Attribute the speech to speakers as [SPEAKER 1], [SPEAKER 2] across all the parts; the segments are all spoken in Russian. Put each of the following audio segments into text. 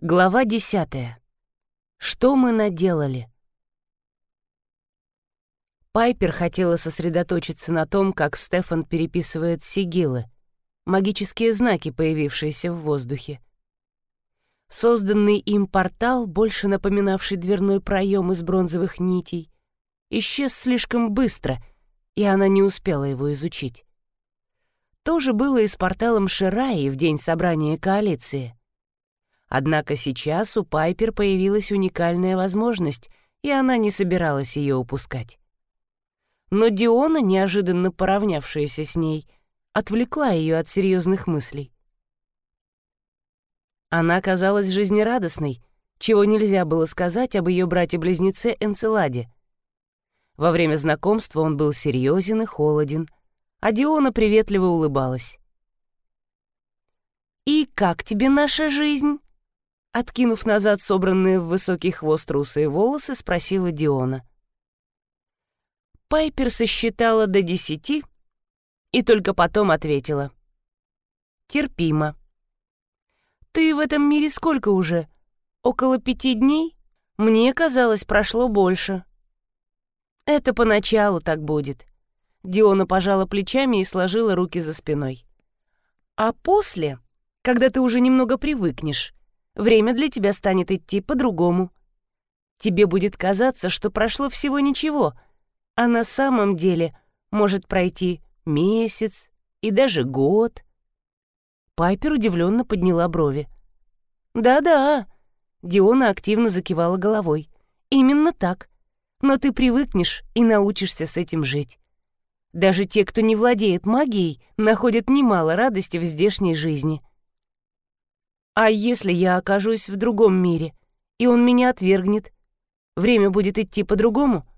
[SPEAKER 1] Глава десятая. Что мы наделали? Пайпер хотела сосредоточиться на том, как Стефан переписывает сигилы, магические знаки, появившиеся в воздухе. Созданный им портал, больше напоминавший дверной проем из бронзовых нитей, исчез слишком быстро, и она не успела его изучить. То же было и с порталом Шираи в день собрания коалиции. Однако сейчас у Пайпер появилась уникальная возможность, и она не собиралась ее упускать. Но Диона, неожиданно поравнявшаяся с ней, отвлекла ее от серьезных мыслей. Она казалась жизнерадостной, чего нельзя было сказать об ее брате-близнеце Энцеладе. Во время знакомства он был серьезен и холоден, а Диона приветливо улыбалась. «И как тебе наша жизнь?» Откинув назад собранные в высокий хвост русые волосы, спросила Диона. Пайпер сосчитала до десяти и только потом ответила. «Терпимо». «Ты в этом мире сколько уже? Около пяти дней? Мне казалось, прошло больше». «Это поначалу так будет». Диона пожала плечами и сложила руки за спиной. «А после, когда ты уже немного привыкнешь, время для тебя станет идти по-другому. Тебе будет казаться, что прошло всего ничего, а на самом деле может пройти месяц и даже год. Пайпер удивленно подняла брови. «Да-да», — Диона активно закивала головой. «Именно так. Но ты привыкнешь и научишься с этим жить. Даже те, кто не владеет магией, находят немало радости в здешней жизни. А если я окажусь в другом мире, и он меня отвергнет? Время будет идти по-другому?»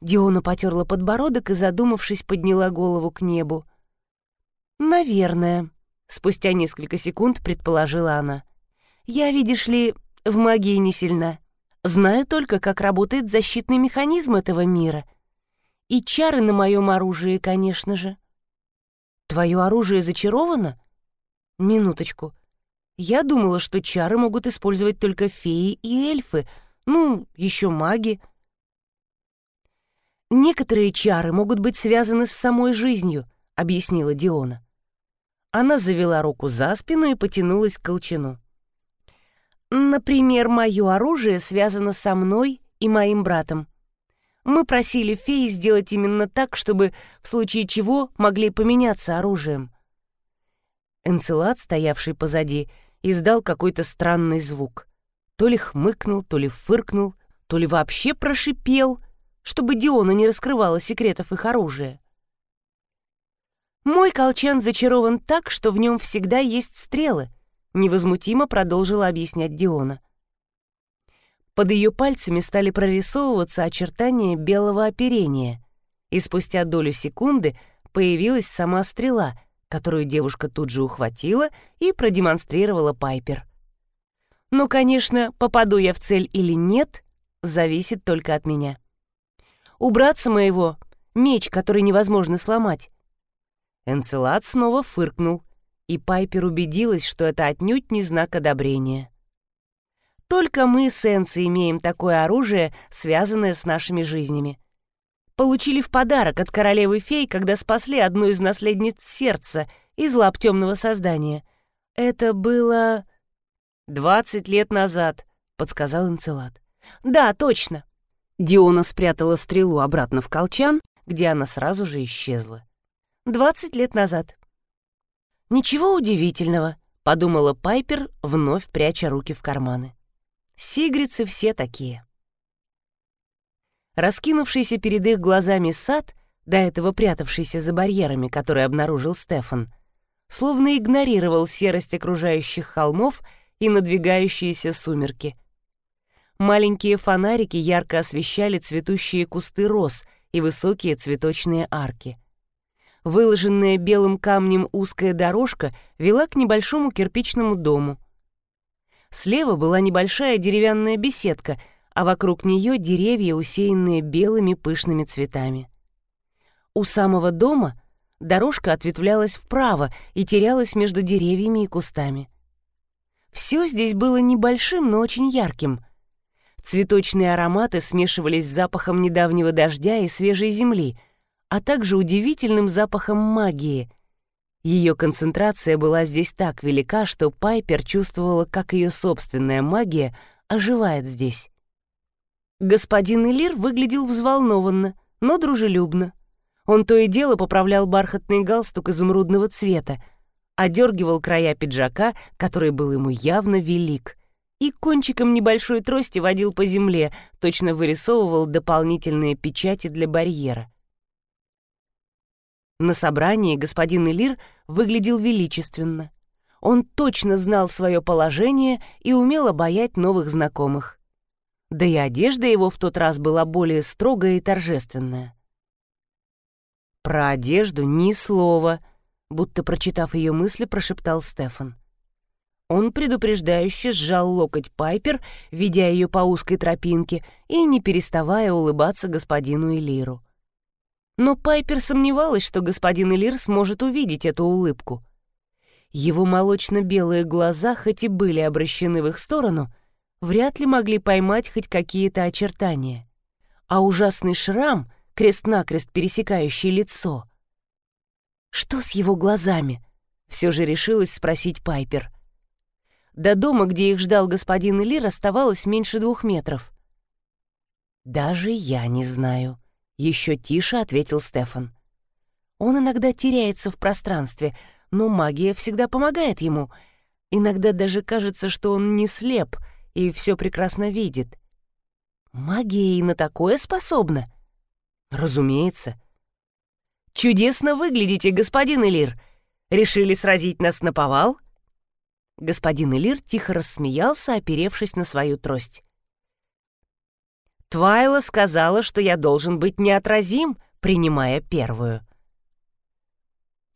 [SPEAKER 1] Диона потерла подбородок и, задумавшись, подняла голову к небу. «Наверное», — спустя несколько секунд предположила она. «Я, видишь ли, в магии не сильна. Знаю только, как работает защитный механизм этого мира. И чары на моем оружии, конечно же». «Твое оружие зачаровано?» «Минуточку. Я думала, что чары могут использовать только феи и эльфы, ну, еще маги. Некоторые чары могут быть связаны с самой жизнью, объяснила Диона. Она завела руку за спину и потянулась к колчану. Например, мое оружие связано со мной и моим братом. Мы просили феи сделать именно так, чтобы в случае чего могли поменяться оружием. Энцелад, стоявший позади, издал какой-то странный звук. То ли хмыкнул, то ли фыркнул, то ли вообще прошипел, чтобы Диона не раскрывала секретов их оружия. «Мой колчан зачарован так, что в нем всегда есть стрелы», — невозмутимо продолжила объяснять Диона. Под ее пальцами стали прорисовываться очертания белого оперения, и спустя долю секунды появилась сама стрела — которую девушка тут же ухватила и продемонстрировала Пайпер. Но, конечно, попаду я в цель или нет, зависит только от меня. Убраться моего — меч, который невозможно сломать. Энцелад снова фыркнул, и Пайпер убедилась, что это отнюдь не знак одобрения. Только мы с имеем такое оружие, связанное с нашими жизнями получили в подарок от королевы фей, когда спасли одну из наследниц сердца из лап темного создания. Это было... «Двадцать лет назад», — подсказал Энцелад. «Да, точно». Диона спрятала стрелу обратно в колчан, где она сразу же исчезла. «Двадцать лет назад». «Ничего удивительного», — подумала Пайпер, вновь пряча руки в карманы. «Сигрицы все такие». Раскинувшийся перед их глазами сад, до этого прятавшийся за барьерами, которые обнаружил Стефан, словно игнорировал серость окружающих холмов и надвигающиеся сумерки. Маленькие фонарики ярко освещали цветущие кусты роз и высокие цветочные арки. Выложенная белым камнем узкая дорожка вела к небольшому кирпичному дому. Слева была небольшая деревянная беседка — а вокруг нее деревья, усеянные белыми пышными цветами. У самого дома дорожка ответвлялась вправо и терялась между деревьями и кустами. Все здесь было небольшим, но очень ярким. Цветочные ароматы смешивались с запахом недавнего дождя и свежей земли, а также удивительным запахом магии. Ее концентрация была здесь так велика, что Пайпер чувствовала, как ее собственная магия оживает здесь. Господин Элир выглядел взволнованно, но дружелюбно. Он то и дело поправлял бархатный галстук изумрудного цвета, одергивал края пиджака, который был ему явно велик, и кончиком небольшой трости водил по земле, точно вырисовывал дополнительные печати для барьера. На собрании господин Элир выглядел величественно. Он точно знал свое положение и умел обаять новых знакомых. Да и одежда его в тот раз была более строгая и торжественная. Про одежду ни слова — будто прочитав ее мысли, прошептал Стефан. Он предупреждающе сжал локоть Пайпер, ведя ее по узкой тропинке и не переставая улыбаться господину Элиру. Но Пайпер сомневалась, что господин Элир сможет увидеть эту улыбку. Его молочно-белые глаза, хоть и были обращены в их сторону, вряд ли могли поймать хоть какие-то очертания. А ужасный шрам, крест-накрест пересекающий лицо — что с его глазами? Все же решилась спросить Пайпер. До дома, где их ждал господин Элир, оставалось меньше двух метров. «Даже я не знаю», — еще тише ответил Стефан. «Он иногда теряется в пространстве, но магия всегда помогает ему. Иногда даже кажется, что он не слеп и все прекрасно видит. Магия и на такое способна?» «Разумеется. «Чудесно выглядите, господин Элир! Решили сразить нас на повал?» Господин Элир тихо рассмеялся, оперевшись на свою трость. «Твайла сказала, что я должен быть неотразим, принимая первую».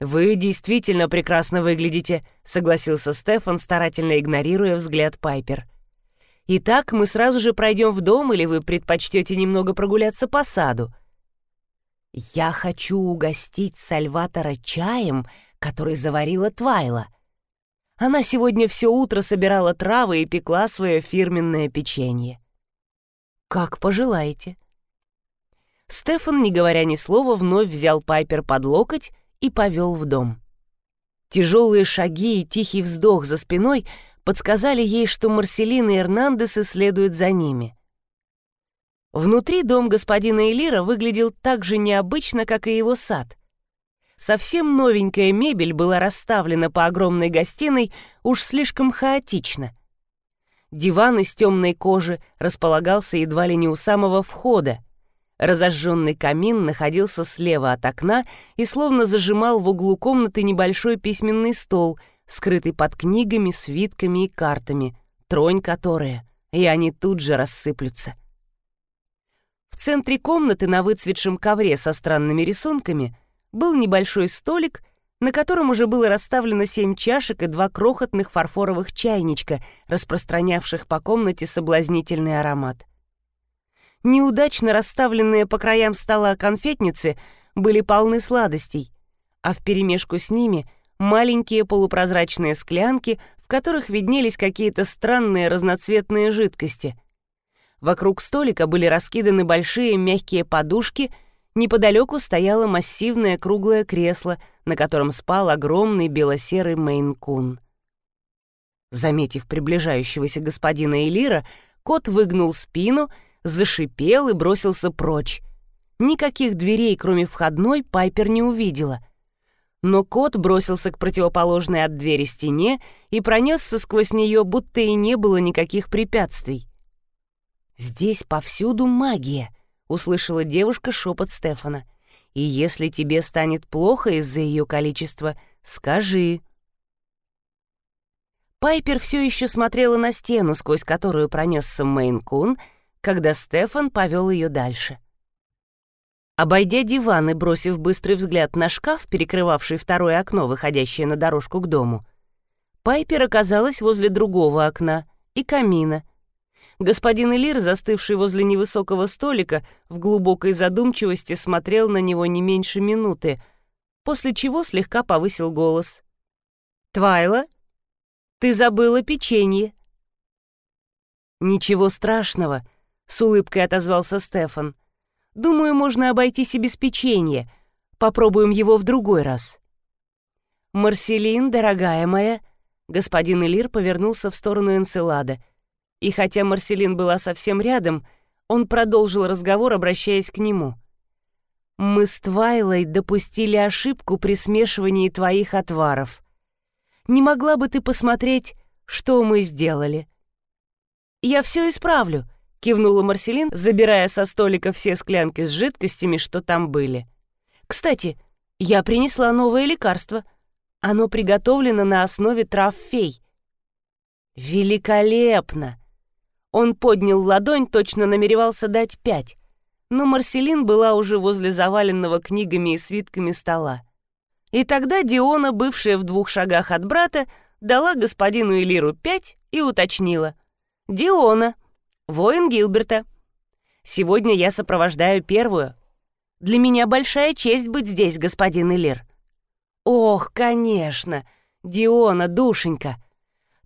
[SPEAKER 1] «Вы действительно прекрасно выглядите», — согласился Стефан, старательно игнорируя взгляд Пайпер. «Итак, мы сразу же пройдем в дом, или вы предпочтете немного прогуляться по саду?» «Я хочу угостить Сальватора чаем, который заварила Твайла. Она сегодня все утро собирала травы и пекла свое фирменное печенье». «Как пожелаете». Стефан, не говоря ни слова, вновь взял Пайпер под локоть и повел в дом. Тяжелые шаги и тихий вздох за спиной подсказали ей, что Марселина и Эрнандес исследуют за ними. Внутри дом господина Элира выглядел так же необычно, как и его сад. Совсем новенькая мебель была расставлена по огромной гостиной уж слишком хаотично. Диван из темной кожи располагался едва ли не у самого входа. Разожженный камин находился слева от окна и словно зажимал в углу комнаты небольшой письменный стол, скрытый под книгами, свитками и картами, тронь которые, и они тут же рассыплются. В центре комнаты на выцветшем ковре со странными рисунками был небольшой столик, на котором уже было расставлено семь чашек и два крохотных фарфоровых чайничка, распространявших по комнате соблазнительный аромат. Неудачно расставленные по краям стола конфетницы были полны сладостей, а вперемешку с ними маленькие полупрозрачные склянки, в которых виднелись какие-то странные разноцветные жидкости — Вокруг столика были раскиданы большие мягкие подушки, неподалеку стояло массивное круглое кресло, на котором спал огромный белосерый мейн-кун. Заметив приближающегося господина Элира, кот выгнул спину, зашипел и бросился прочь. Никаких дверей, кроме входной, Пайпер не увидела. Но кот бросился к противоположной от двери стене и пронесся сквозь нее, будто и не было никаких препятствий. «Здесь повсюду магия», — услышала девушка шепот Стефана. «И если тебе станет плохо из-за ее количества, скажи». Пайпер все еще смотрела на стену, сквозь которую пронесся Мейн-кун, когда Стефан повел ее дальше. Обойдя диван и бросив быстрый взгляд на шкаф, перекрывавший второе окно, выходящее на дорожку к дому, Пайпер оказалась возле другого окна и камина — Господин Элир, застывший возле невысокого столика, в глубокой задумчивости смотрел на него не меньше минуты, после чего слегка повысил голос. «Твайла?» Ты забыла печенье». «Ничего страшного», — с улыбкой отозвался Стефан. «Думаю, можно обойтись и без печенья. Попробуем его в другой раз». «Марселин, дорогая моя», — господин Элир повернулся в сторону Энцелада. И хотя Марселин была совсем рядом, он продолжил разговор, обращаясь к нему. «Мы с Твайлой допустили ошибку при смешивании твоих отваров. Не могла бы ты посмотреть, что мы сделали?» «Я все исправлю», — кивнула Марселин, забирая со столика все склянки с жидкостями, что там были. «Кстати, я принесла новое лекарство. Оно приготовлено на основе трав фей». «Великолепно!» Он поднял ладонь, точно намеревался дать пять, но Марселин была уже возле заваленного книгами и свитками стола. И тогда Диона, бывшая в двух шагах от брата, дала господину Элиру пять и уточнила — Диона, воин Гилберта. Сегодня я сопровождаю первую. Для меня большая честь быть здесь, господин Элир. Ох, конечно, Диона, душенька.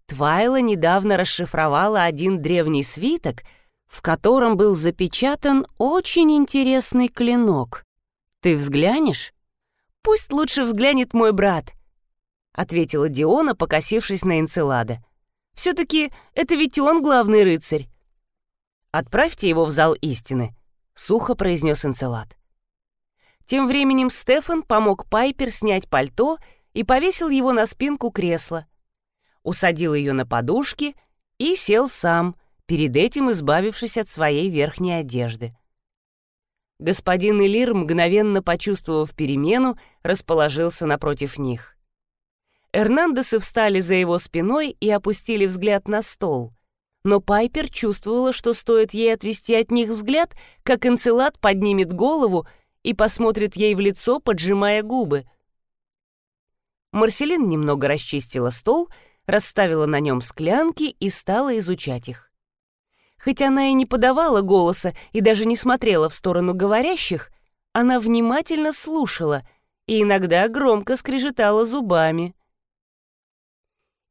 [SPEAKER 1] Твайла недавно расшифровала один древний свиток, в котором был запечатан очень интересный клинок. Ты взглянешь? Пусть лучше взглянет мой брат, ответила Диона, покосившись на Энцелада. Все-таки это ведь он главный рыцарь. «Отправьте его в зал истины», — сухо произнес Энцелад. Тем временем Стефан помог Пайпер снять пальто и повесил его на спинку кресла. Усадил ее на подушки и сел сам, перед этим избавившись от своей верхней одежды. Господин Элир, мгновенно почувствовав перемену, расположился напротив них. Эрнандесы встали за его спиной и опустили взгляд на стол. Но Пайпер чувствовала, что стоит ей отвести от них взгляд, как Энцелад поднимет голову и посмотрит ей в лицо, поджимая губы. Марселин немного расчистила стол, расставила на нем склянки и стала изучать их. Хоть она и не подавала голоса и даже не смотрела в сторону говорящих, она внимательно слушала и иногда громко скрежетала зубами.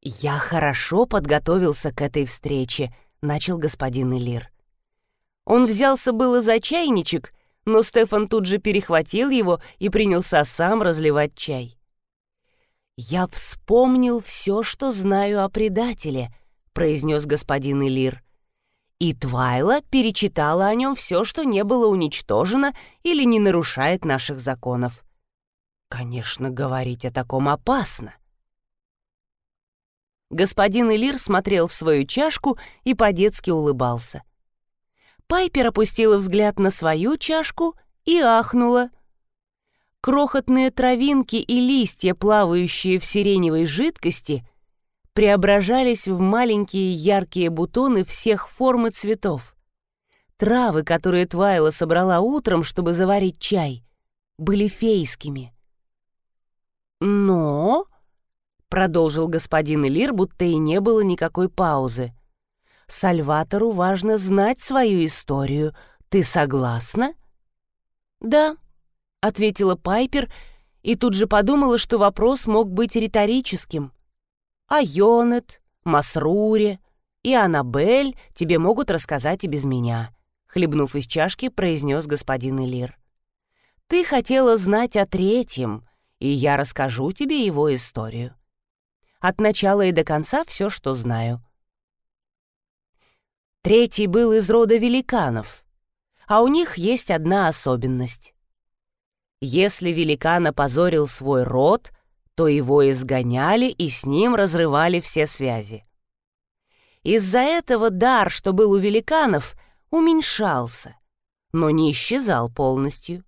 [SPEAKER 1] «Я хорошо подготовился к этой встрече», — начал господин Элир. Он взялся было за чайничек, но Стефан тут же перехватил его и принялся сам разливать чай. «Я вспомнил все, что знаю о предателе», — произнес господин Элир. И Твайла перечитала о нем все, что не было уничтожено или не нарушает наших законов. Конечно, говорить о таком опасно. Господин Элир смотрел в свою чашку и по-детски улыбался. Пайпер опустила взгляд на свою чашку и ахнула. Крохотные травинки и листья, плавающие в сиреневой жидкости, преображались в маленькие яркие бутоны всех форм и цветов. Травы, которые Твайла собрала утром, чтобы заварить чай, были фейскими. Но продолжил господин Элир, будто и не было никакой паузы. Сальватору важно знать свою историю. Ты согласна? Да, ответила Пайпер и тут же подумала, что вопрос мог быть риторическим. А Йонет, Масруре и Аннабель тебе могут рассказать и без меня, хлебнув из чашки, произнес господин Элир. Ты хотела знать о третьем, и я расскажу тебе его историю от начала и до конца все, что знаю. Третий был из рода великанов, а у них есть одна особенность. Если великан опозорил свой род, то его изгоняли и с ним разрывали все связи. Из-за этого дар, что был у великанов, уменьшался, но не исчезал полностью.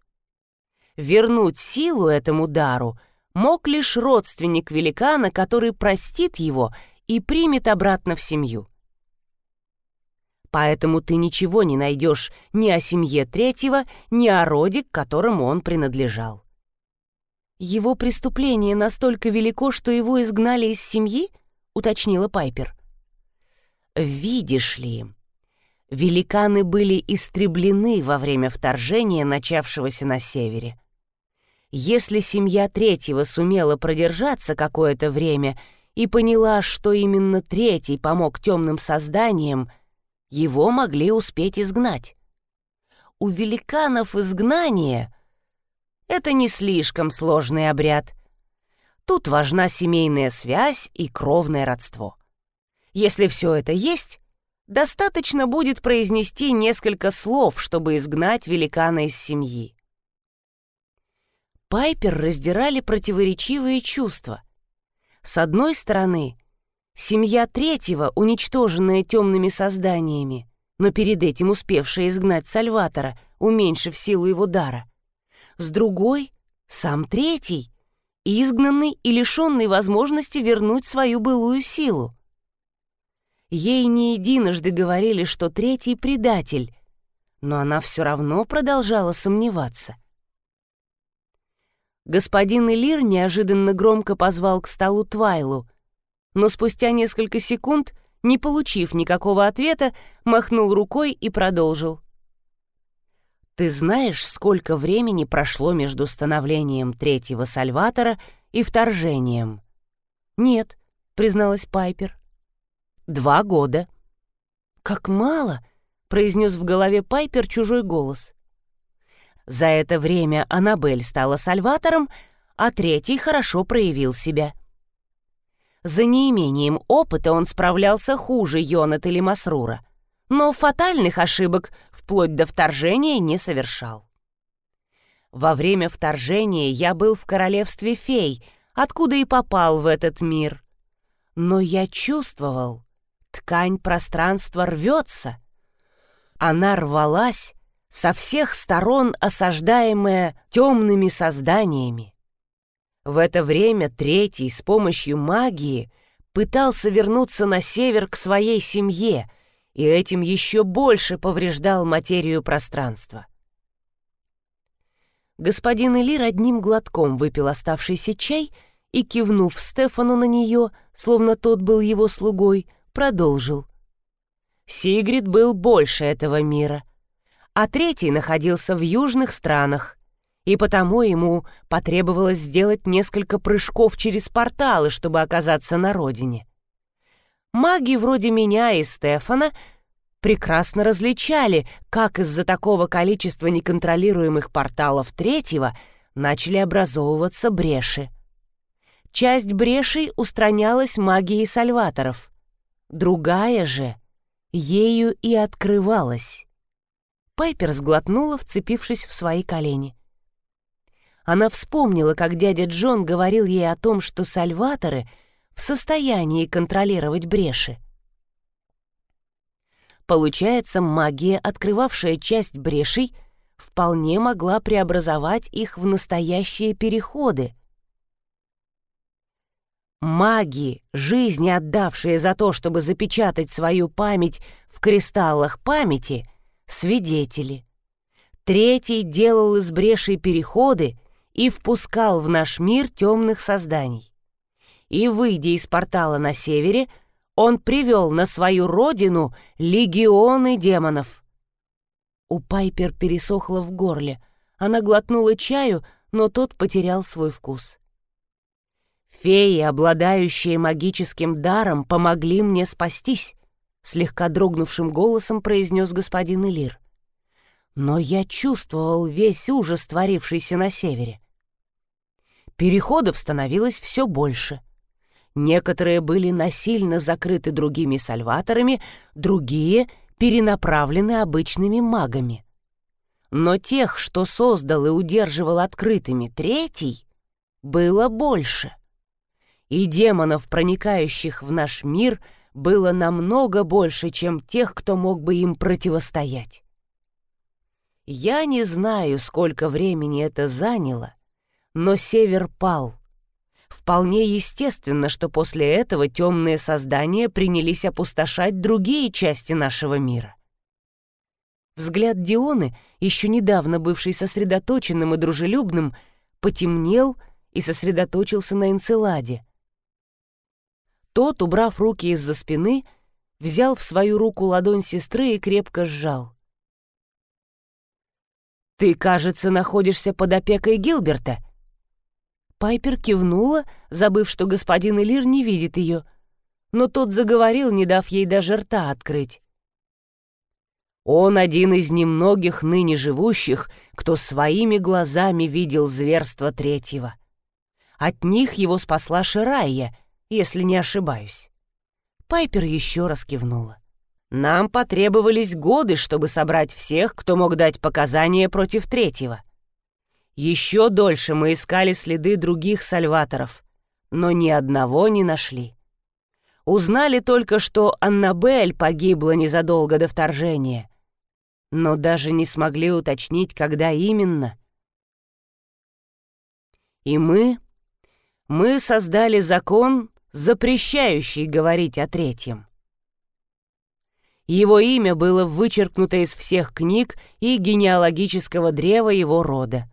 [SPEAKER 1] Вернуть силу этому дару — мог лишь родственник великана, который простит его и примет обратно в семью. Поэтому ты ничего не найдешь ни о семье третьего, ни о роде, к которому он принадлежал. «Его преступление настолько велико, что его изгнали из семьи?» — уточнила Пайпер. «Видишь ли, великаны были истреблены во время вторжения, начавшегося на севере. Если семья третьего сумела продержаться какое-то время и поняла, что именно третий помог темным созданиям, его могли успеть изгнать. У великанов изгнание — это не слишком сложный обряд. Тут важна семейная связь и кровное родство. Если все это есть, достаточно будет произнести несколько слов, чтобы изгнать великана из семьи. Пайпер раздирали противоречивые чувства. С одной стороны, семья третьего, уничтоженная темными созданиями, но перед этим успевшая изгнать Сальватора, уменьшив силу его дара. С другой — сам третий, изгнанный и лишенный возможности вернуть свою былую силу. Ей не единожды говорили, что третий предатель, но она все равно продолжала сомневаться. Господин Элир неожиданно громко позвал к столу Твайлу, но спустя несколько секунд, не получив никакого ответа, махнул рукой и продолжил. «Ты знаешь, сколько времени прошло между становлением третьего Сальватора и вторжением?» «Нет», — призналась Пайпер. Два года. «Как мало!» — произнес в голове Пайпер чужой голос. За это время Аннабель стала сальватором, а третий хорошо проявил себя. За неимением опыта он справлялся хуже Йонат или Масрура, но фатальных ошибок вплоть до вторжения не совершал. Во время вторжения я был в королевстве фей, откуда и попал в этот мир. Но я чувствовал, Ткань пространства рвется. Она рвалась, со всех сторон осаждаемая темными созданиями. В это время третий с помощью магии пытался вернуться на север к своей семье и этим еще больше повреждал материю пространства. Господин Элир одним глотком выпил оставшийся чай и, кивнув Стефану на нее, словно тот был его слугой, продолжил. Сигрид был больше этого мира, а третий находился в южных странах, и потому ему потребовалось сделать несколько прыжков через порталы, чтобы оказаться на родине. Маги вроде меня и Стефана прекрасно различали, как из-за такого количества неконтролируемых порталов третьего начали образовываться бреши. Часть брешей устранялась магией сальваторов другая же ею и открывалась. Пайпер сглотнула, вцепившись в свои колени. Она вспомнила, как дядя Джон говорил ей о том, что сальваторы в состоянии контролировать бреши. Получается, магия, открывавшая часть брешей, вполне могла преобразовать их в настоящие переходы — Маги, жизни отдавшие за то, чтобы запечатать свою память в кристаллах памяти, свидетели. Третий делал из брешей переходы и впускал в наш мир темных созданий. И, выйдя из портала на севере, он привел на свою родину легионы демонов. У Пайпер пересохло в горле. Она глотнула чаю, но тот потерял свой вкус. Феи, обладающие магическим даром, помогли мне спастись, слегка дрогнувшим голосом произнес господин Элир. Но я чувствовал весь ужас, творившийся на севере. Переходов становилось все больше. Некоторые были насильно закрыты другими сальваторами, другие перенаправлены обычными магами. Но тех, что создал и удерживал открытыми третий, было больше и демонов, проникающих в наш мир, было намного больше, чем тех, кто мог бы им противостоять. Я не знаю, сколько времени это заняло, но север пал. Вполне естественно, что после этого темные создания принялись опустошать другие части нашего мира. Взгляд Дионы, еще недавно бывший сосредоточенным и дружелюбным, потемнел и сосредоточился на Энцеладе — тот, убрав руки из-за спины, взял в свою руку ладонь сестры и крепко сжал. «Ты, кажется, находишься под опекой Гилберта». Пайпер кивнула, забыв, что господин Элир не видит ее, но тот заговорил, не дав ей даже рта открыть. Он один из немногих ныне живущих, кто своими глазами видел зверство третьего. От них его спасла Ширайя, если не ошибаюсь. Пайпер еще раз кивнула. Нам потребовались годы, чтобы собрать всех, кто мог дать показания против третьего. Еще дольше мы искали следы других сальваторов, но ни одного не нашли. Узнали только, что Аннабель погибла незадолго до вторжения, но даже не смогли уточнить, когда именно. И мы... мы создали закон, запрещающий говорить о третьем. Его имя было вычеркнуто из всех книг и генеалогического древа его рода.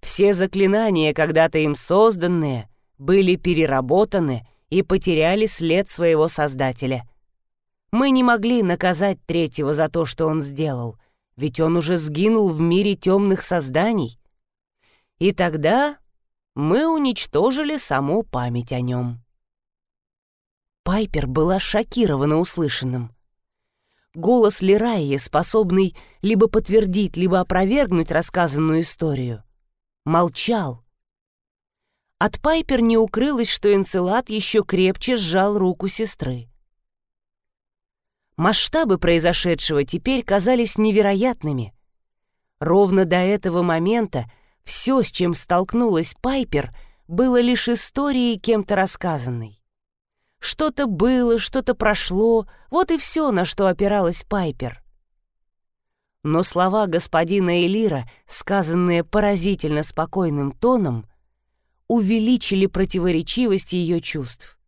[SPEAKER 1] Все заклинания, когда-то им созданные, были переработаны и потеряли след своего создателя — мы не могли наказать третьего за то, что он сделал, ведь он уже сгинул в мире темных созданий. И тогда мы уничтожили саму память о нем. Пайпер была шокирована услышанным. Голос Лираи, способный либо подтвердить, либо опровергнуть рассказанную историю, молчал. От Пайпер не укрылось, что Энцелад еще крепче сжал руку сестры. Масштабы произошедшего теперь казались невероятными. Ровно до этого момента все, с чем столкнулась Пайпер, было лишь историей кем-то рассказанной. Что-то было, что-то прошло, вот и все, на что опиралась Пайпер. Но слова господина Элира, сказанные поразительно спокойным тоном, увеличили противоречивость ее чувств.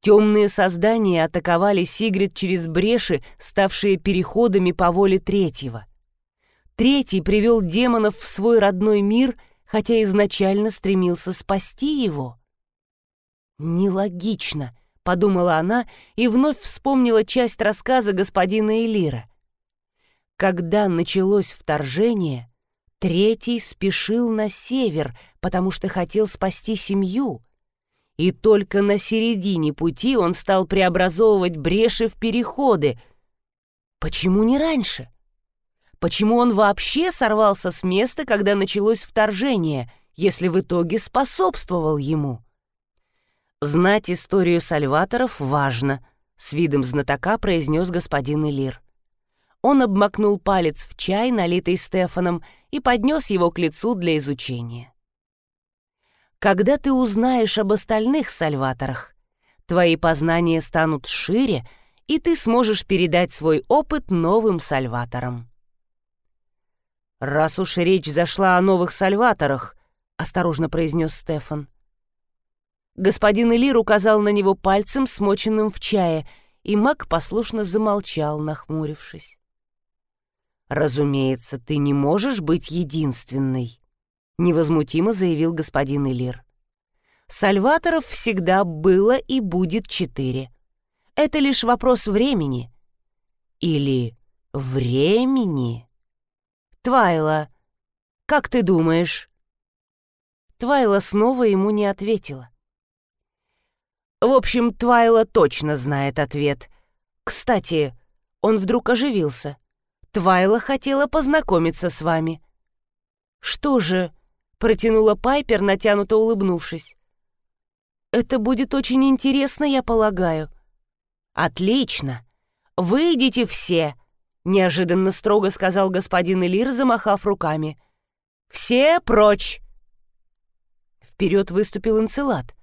[SPEAKER 1] Темные создания атаковали Сигрид через бреши, ставшие переходами по воле третьего. Третий привел демонов в свой родной мир, хотя изначально стремился спасти его. «Нелогично», — подумала она и вновь вспомнила часть рассказа господина Элира. Когда началось вторжение, третий спешил на север, потому что хотел спасти семью — и только на середине пути он стал преобразовывать бреши в переходы. Почему не раньше? Почему он вообще сорвался с места, когда началось вторжение, если в итоге способствовал ему? Знать историю сальваторов важно, с видом знатока произнес господин Элир. Он обмакнул палец в чай, налитый Стефаном, и поднес его к лицу для изучения. Когда ты узнаешь об остальных сальваторах, твои познания станут шире, и ты сможешь передать свой опыт новым сальваторам. «Раз уж речь зашла о новых сальваторах», — осторожно произнес Стефан. Господин Элир указал на него пальцем, смоченным в чае, и маг послушно замолчал, нахмурившись. «Разумеется, ты не можешь быть единственной невозмутимо заявил господин Элир. Сальваторов всегда было и будет четыре. Это лишь вопрос времени. Или времени? Твайла, как ты думаешь? Твайла снова ему не ответила. В общем, Твайла точно знает ответ. Кстати, он вдруг оживился. Твайла хотела познакомиться с вами. Что же, протянула Пайпер, натянуто улыбнувшись. «Это будет очень интересно, я полагаю». «Отлично! Выйдите все!» — неожиданно строго сказал господин Элир, замахав руками. «Все прочь!» Вперед выступил Энцелад.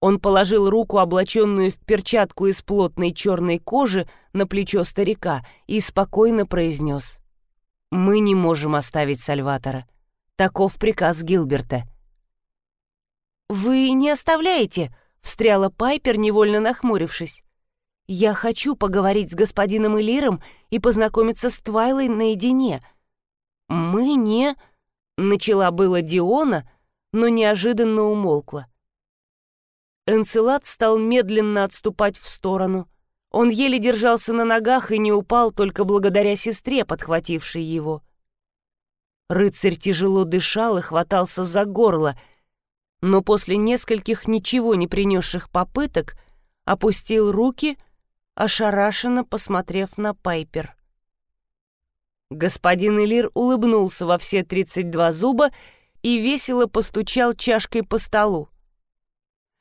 [SPEAKER 1] Он положил руку, облаченную в перчатку из плотной черной кожи, на плечо старика и спокойно произнес. «Мы не можем оставить Сальватора. Таков приказ Гилберта. «Вы не оставляете?» — встряла Пайпер, невольно нахмурившись. «Я хочу поговорить с господином Элиром и познакомиться с Твайлой наедине. Мы не...» — начала было Диона, но неожиданно умолкла. Энцелад стал медленно отступать в сторону. Он еле держался на ногах и не упал только благодаря сестре, подхватившей его. Рыцарь тяжело дышал и хватался за горло, но после нескольких ничего не принесших попыток опустил руки, ошарашенно посмотрев на Пайпер. Господин Элир улыбнулся во все тридцать два зуба и весело постучал чашкой по столу.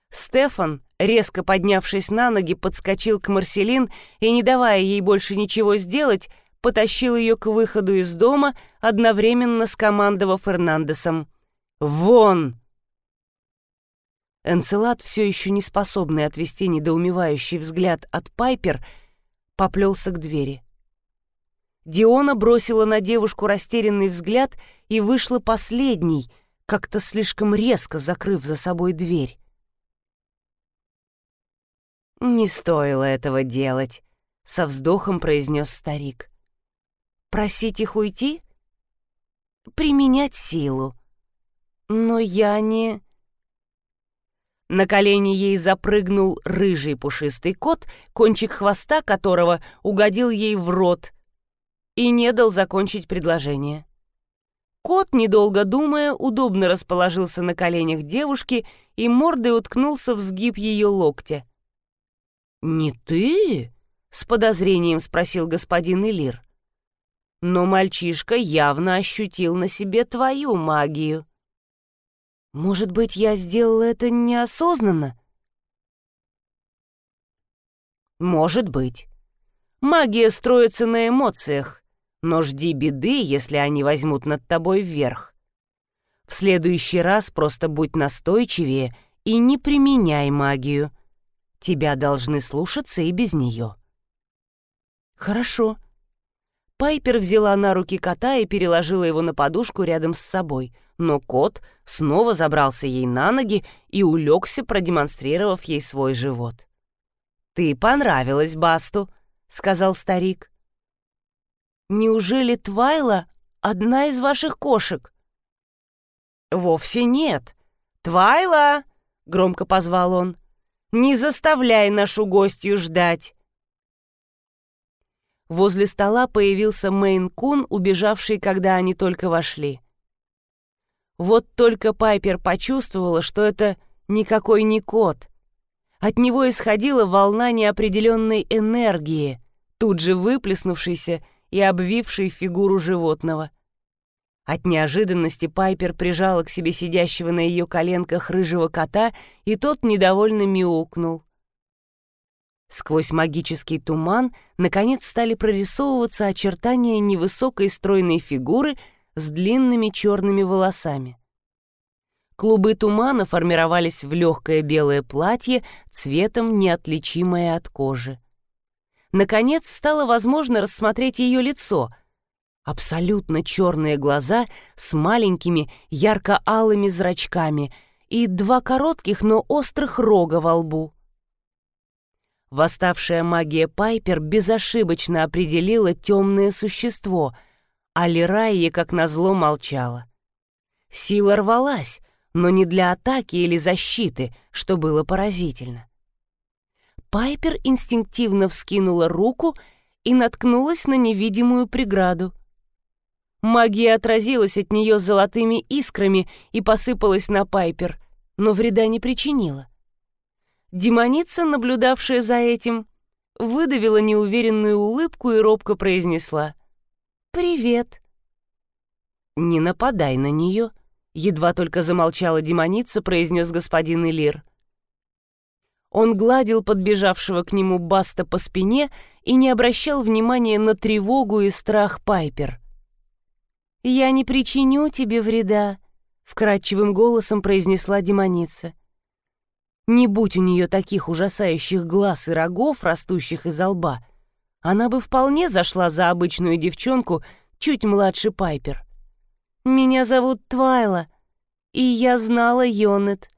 [SPEAKER 1] Стефан, резко поднявшись на ноги, подскочил к Марселин и, не давая ей больше ничего сделать, потащил ее к выходу из дома, одновременно скомандовав Фернандесом. «Вон!» Энцелад, все еще не способный отвести недоумевающий взгляд от Пайпер, поплелся к двери. Диона бросила на девушку растерянный взгляд и вышла последней, как-то слишком резко закрыв за собой дверь. «Не стоило этого делать», — со вздохом произнес старик. «Просить их уйти? Применять силу. Но я не...» На колени ей запрыгнул рыжий пушистый кот, кончик хвоста которого угодил ей в рот и не дал закончить предложение. Кот, недолго думая, удобно расположился на коленях девушки и мордой уткнулся в сгиб ее локтя. «Не ты?» — с подозрением спросил господин Элир. Но мальчишка явно ощутил на себе твою магию. Может быть, я сделала это неосознанно? Может быть. Магия строится на эмоциях, но жди беды, если они возьмут над тобой вверх. В следующий раз просто будь настойчивее и не применяй магию. Тебя должны слушаться и без нее. Хорошо. Пайпер взяла на руки кота и переложила его на подушку рядом с собой, но кот снова забрался ей на ноги и улегся, продемонстрировав ей свой живот. «Ты понравилась Басту», — сказал старик. «Неужели Твайла одна из ваших кошек?» «Вовсе нет. Твайла!» — громко позвал он. «Не заставляй нашу гостью ждать!» Возле стола появился Мейн-кун, убежавший, когда они только вошли. Вот только Пайпер почувствовала, что это никакой не кот. От него исходила волна неопределенной энергии, тут же выплеснувшейся и обвившей фигуру животного. От неожиданности Пайпер прижала к себе сидящего на ее коленках рыжего кота, и тот недовольно мяукнул. Сквозь магический туман наконец стали прорисовываться очертания невысокой стройной фигуры с длинными черными волосами. Клубы тумана формировались в легкое белое платье, цветом неотличимое от кожи. Наконец стало возможно рассмотреть ее лицо. Абсолютно черные глаза с маленькими ярко-алыми зрачками и два коротких, но острых рога во лбу. Восставшая магия Пайпер безошибочно определила темное существо, а Лирайя, как назло, молчала. Сила рвалась, но не для атаки или защиты, что было поразительно. Пайпер инстинктивно вскинула руку и наткнулась на невидимую преграду. Магия отразилась от нее золотыми искрами и посыпалась на Пайпер, но вреда не причинила. Демоница, наблюдавшая за этим, выдавила неуверенную улыбку и робко произнесла «Привет». «Не нападай на нее», — едва только замолчала демоница, произнес господин Элир. Он гладил подбежавшего к нему Баста по спине и не обращал внимания на тревогу и страх Пайпер. «Я не причиню тебе вреда», — вкрадчивым голосом произнесла демоница. Не будь у нее таких ужасающих глаз и рогов, растущих из лба, она бы вполне зашла за обычную девчонку, чуть младше Пайпер. «Меня зовут Твайла, и я знала Йонет.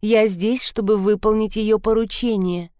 [SPEAKER 1] Я здесь, чтобы выполнить ее поручение».